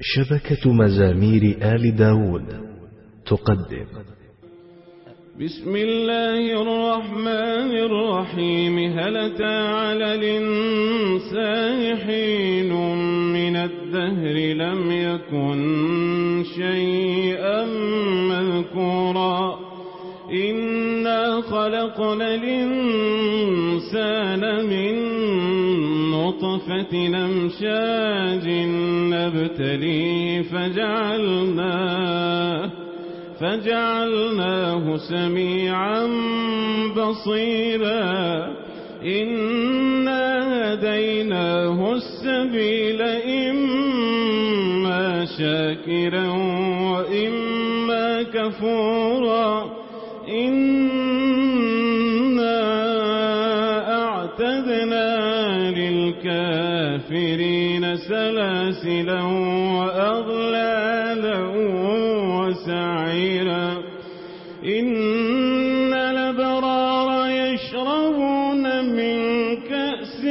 شبكة مزامير آل داود. تقدم. بسم الله الرحمن الرحيم. هل أتى على الإنسان حين من الدهر لم يكن شيئا مذكورا؟ إنا خلقنا الإنسان من فتن امشاج نبتليه فجعلناه فجعلناه سميعا بصيرا. إنا هديناه السبيل إما شاكرا وإما كفورا. إنا الكافرين سلاسلا وأغلالا وسعيرا إن لبرار يشربون من كأس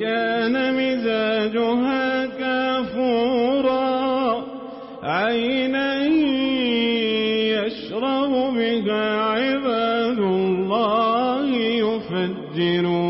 كان مزاجها كافورا عينا يشرب بها عباد الله يفجرون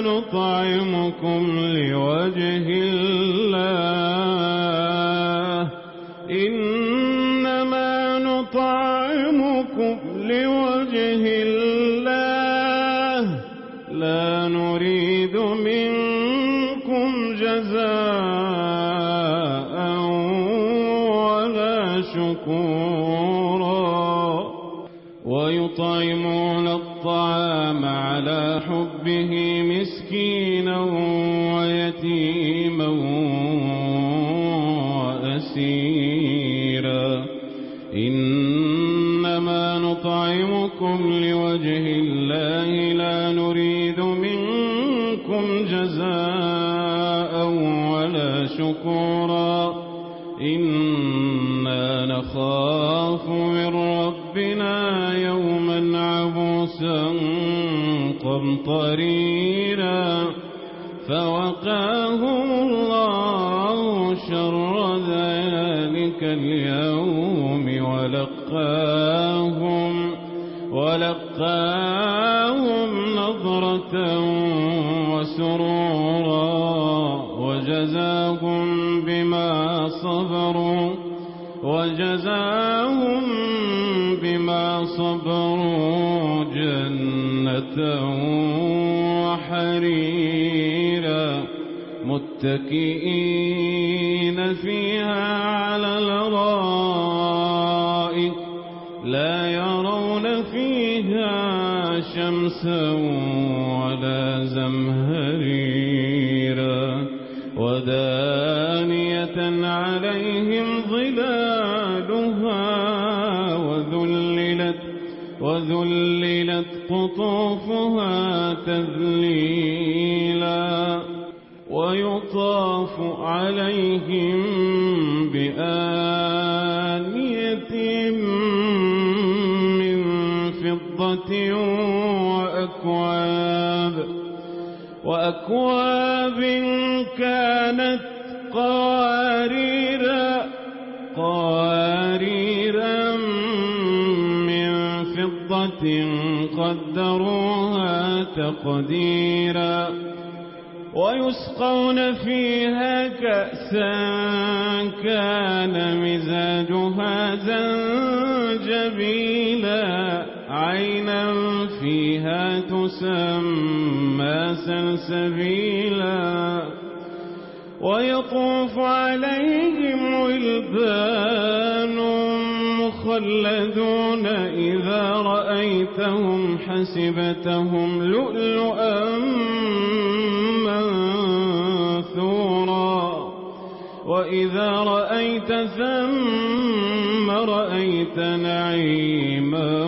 نطعمكم لوجه الله. إنما نطعمكم لوجه الله. لا نريد منكم جزاء. مسكينا ويتيما وأسيرا. إنما نطعمكم لوجه الله لا نريد منكم جزاء ولا شكورا. إنا نخاف من ربنا يوما عبوسا قمطريا فوقاهم الله شر ذلك اليوم ولقاهم ولقاهم نظرة وسرورا وجزاهم بما صبروا وجزاهم بما صبروا جنة وحريم متكئين فيها على الأرائك لا يرون فيها شمسا ولا زمهريرا ودانية عليهم ظلالها وذللت وذللت قطوفها تذليلا ويطاف عليهم بآنية من فضة وأكواب وأكواب كانت قواريرا قواريرا من فضة قدروها تقديرا ويسقون فيها كأسا كان مزاجها زنجبيلا عينا فيها تسمى سلسبيلا. ويطوف عليهم ولبان مخلدون إذا رأيتهم حسبتهم لؤلؤا وَإِذَا رَأَيْتَ ثَمَّ رَأَيْتَ نَعِيمًا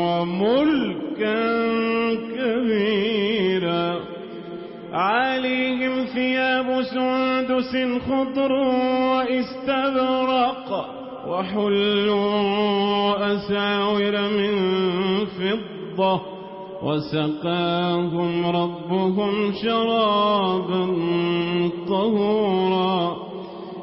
وَمُلْكًا كَبِيرًا عَلَيْهِمْ ثِيَابُ سُنْدُسٍ خُضْرٌ وَإِسْتَبْرَقٌ وَحُلُّوا أَسَاوِرَ مِنْ فِضَّةٍ وسقاهم ربهم شرابا طهورا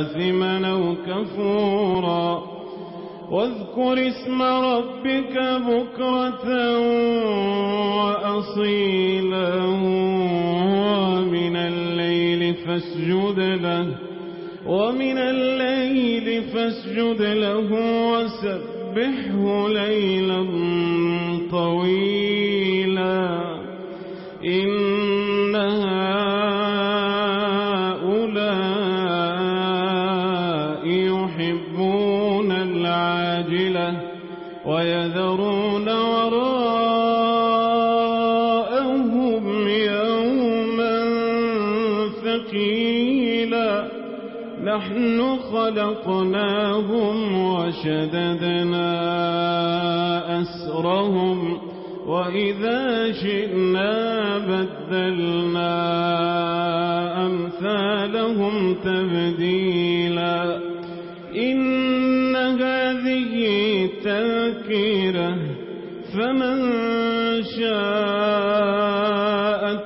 آثما أو كفورا. واذكر اسم ربك بكرة وأصيلا ومن الليل فاسجد له ومن الليل فاسجد له وسبحه ليلا طويلا. إنها وكيلا نحن خلقناهم وشددنا أسرهم وإذا شئنا بدلنا أمثالهم تبديلا إن هذه تذكرة فمن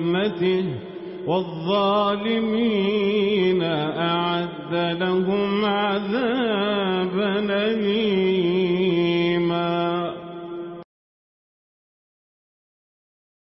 رحمته والظالمين أعد لهم عذابا أليما.